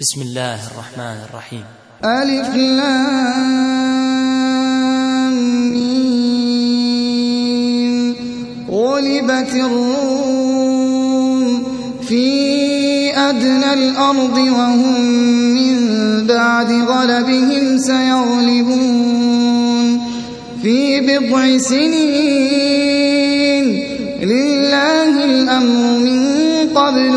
بسم الله الرحمن الرحيم. ألف لام غلبت الروم في أدنى الأرض وهم من بعد غلبهم سيغلبون. في بضع سنين لله الأمر من قبل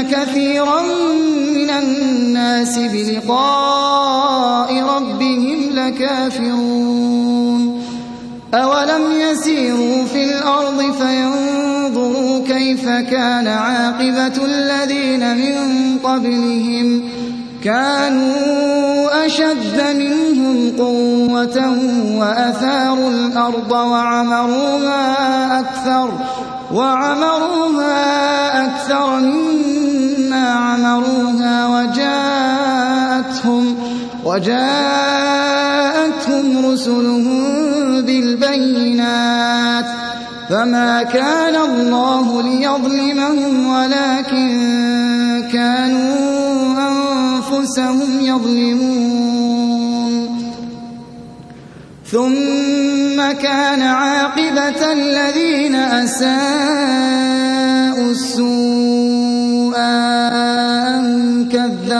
كثيرا من الناس بلقاء ربهم لكافرون. أولم يسيروا في الأرض فينظروا كيف كان عاقبة الذين من قبلهم كانوا أشد منهم قوة وأثاروا الأرض وعمروها أكثر وعمروها أكثر مما عمروها وجاءتهم وجاءتهم رسلهم بالبينات فما كان الله ليظلمهم ولكن كانوا أنفسهم يظلمون. ثم كان عاقبة الذين أساءوا السوء أن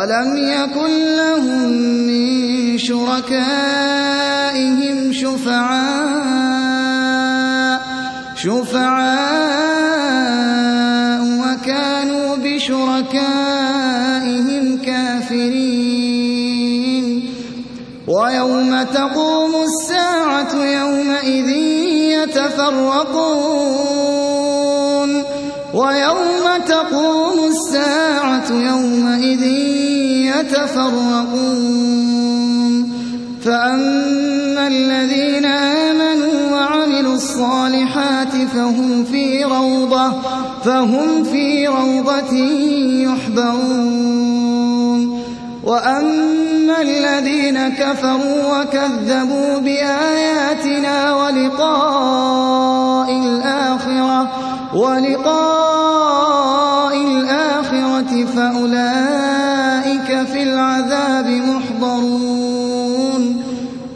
ولم يكن لهم من شركائهم شفعاء شفعاء وكانوا بشركائهم كافرين ويوم تقوم الساعة يومئذ يتفرقون ويوم تقوم الساعة يومئذ يتفرقون. فأما الذين آمنوا وعملوا الصالحات فهم في روضة فهم في روضة يحبرون. وأما الذين كفروا وكذبوا بآياتنا ولقاء الآخرة ولقاء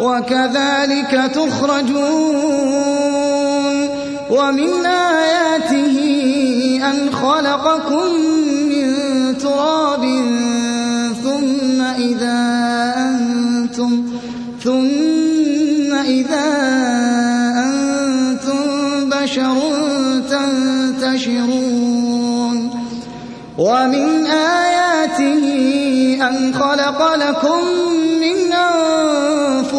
وكذلك تخرجون ومن آياته أن خلقكم من تراب ثم إذا أنتم ثم إذا أنتم بشر تنتشرون ومن آياته أن خلق لكم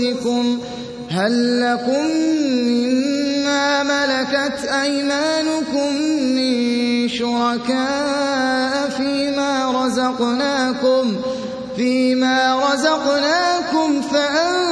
أنفسكم هل لكم مما ملكت أيمانكم من شركاء فيما رزقناكم فيما رزقناكم فأنتم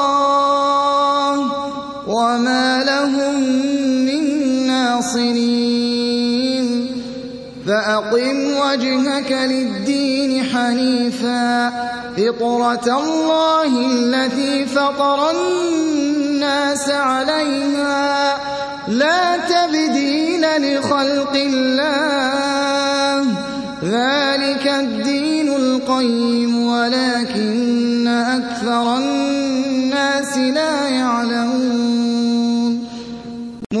وما لهم من ناصرين. فأقم وجهك للدين حنيفا. فطرة الله التي فطر الناس عليها. لا تبديل لخلق الله. ذلك الدين القيم. ولكن أكثر الناس لا يعلمون.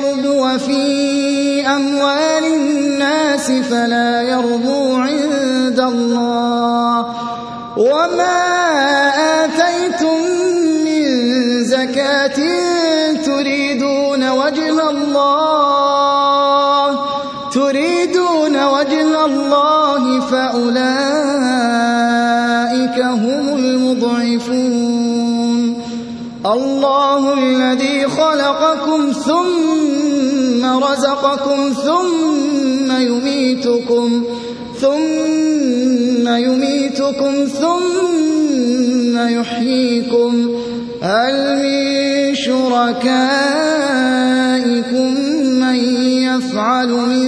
ليربو في أموال الناس فلا يربو عند الله. وما آتيتم من زكاة تريدون وجه الله. تريدون وجه الله فأولئك هم المضعفون. الله الذي خلقكم ثم رزقكم ثم يميتكم ثم يميتكم ثم يحييكم. هل من شركائكم من يفعل من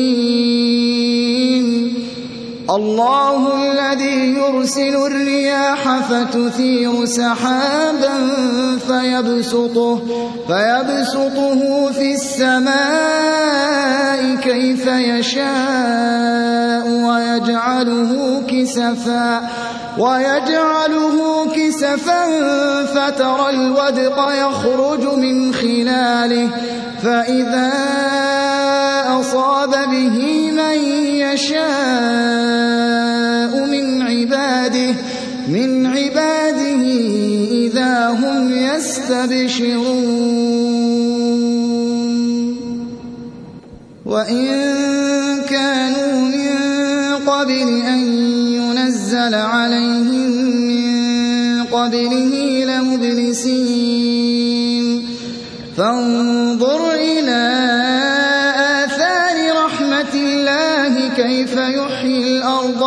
الله الذي يرسل الرياح فتثير سحابا فيبسطه, فيبسطه في السماء كيف يشاء ويجعله كسفا ويجعله كسفا فترى الودق يخرج من خلاله فإذا أصاب به من يشاء من عباده من عباده إذا هم يستبشرون. وإن كانوا من قبل أن ينزل عليهم من قبله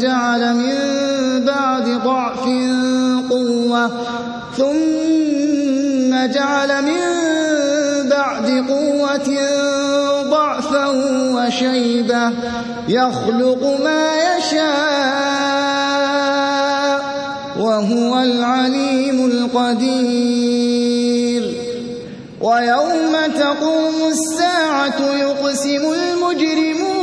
جعل من بعد ضعف قوة ثم جعل من بعد قوة ضعفا وشيبة. يخلق ما يشاء وهو العليم القدير. ويوم تقوم الساعة يقسم المجرمون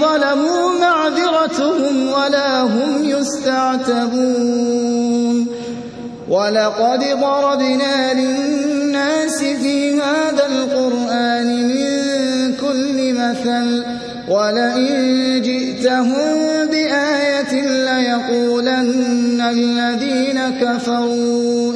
ظلموا معذرتهم ولا هم يستعتبون. ولقد ضربنا للناس في هذا القرآن من كل مثل ولئن جئتهم بآية ليقولن الذين كفروا